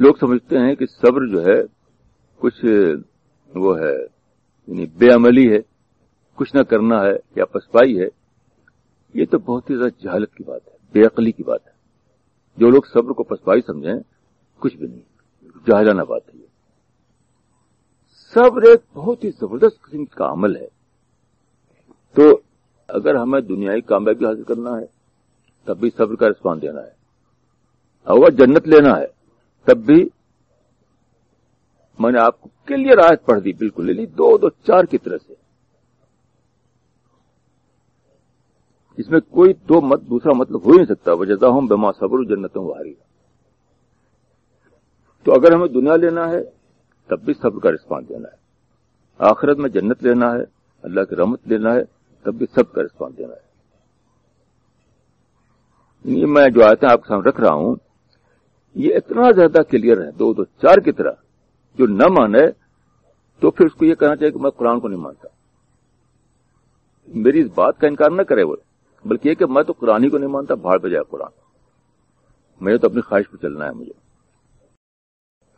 لوگ سمجھتے ہیں کہ صبر جو ہے، کچھ وہ ہے یعنی بے عملی ہے، کچھ نہ کرنا ہے یا پسپائی ہے، یہ تو بہت ہی زیادہ جہالت کی بات ہے، بے عقلی کی بات ہے۔ جو لوگ صبر کو پسپائی سمجھیں، کچھ بھی نہیں، جاہلانہ بات ہے یہ۔ صبر ایک بہت ہی زبردست قسم کا عمل ہے۔ تو اگر ہمیں دنیائی کامیابی حاصل کرنا ہے، تب بھی صبر کا رسپانس دینا ہے۔ اگر جنت لینا ہے۔ تب بھی میں نے آپ کو کلیئر آیت پڑھ دی، بالکل، لے لی، دو دو، چار کی طرح سے۔ اس میں کوئی دو مت، دوسرا مطلب ہو ہی نہیں سکتا۔ وجہ ہوں بما صبر جنتوں واری تو اگر ہمیں دنیا لینا ہے، تب بھی صبر کا رسپانس دینا ہے۔ آخرت میں جنت لینا ہے، اللہ کی رحمت لینا ہے، تب بھی سب کا رسپانس دینا ہے۔ یہ میں جو آتے ہیں آپ کے سامنے رکھ رہا ہوں یہ اتنا زیادہ کلیئر ہے، دو دو چار کی طرح، جو نہ مانے، تو پھر اس کو یہ کہنا چاہیے کہ میں قرآن کو نہیں مانتا۔ میری اس بات کا انکار نہ کرے وہ، بلکہ یہ کہ میں تو قرآن ہی کو نہیں مانتا، بھاڑ پہ جائے قرآن مجھے تو اپنی خواہش پہ چلنا ہے مجھے۔